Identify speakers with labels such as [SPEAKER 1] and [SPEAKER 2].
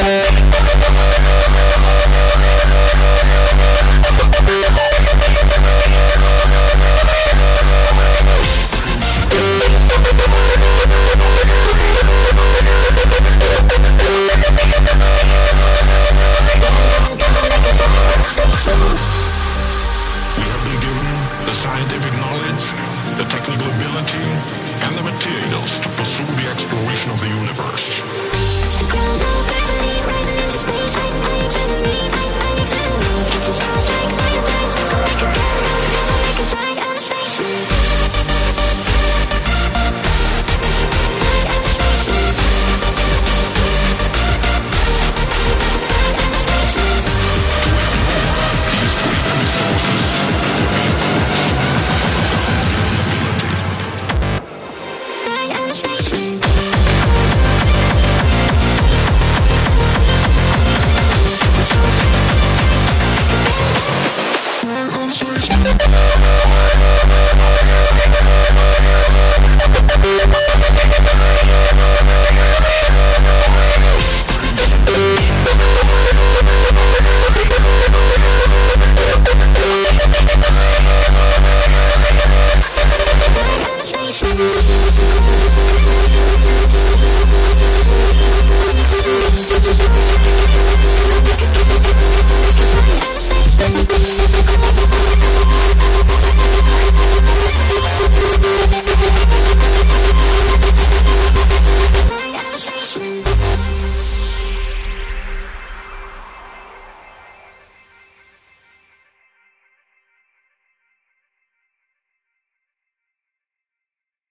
[SPEAKER 1] Thank and the materials to pursue the exploration of the universe.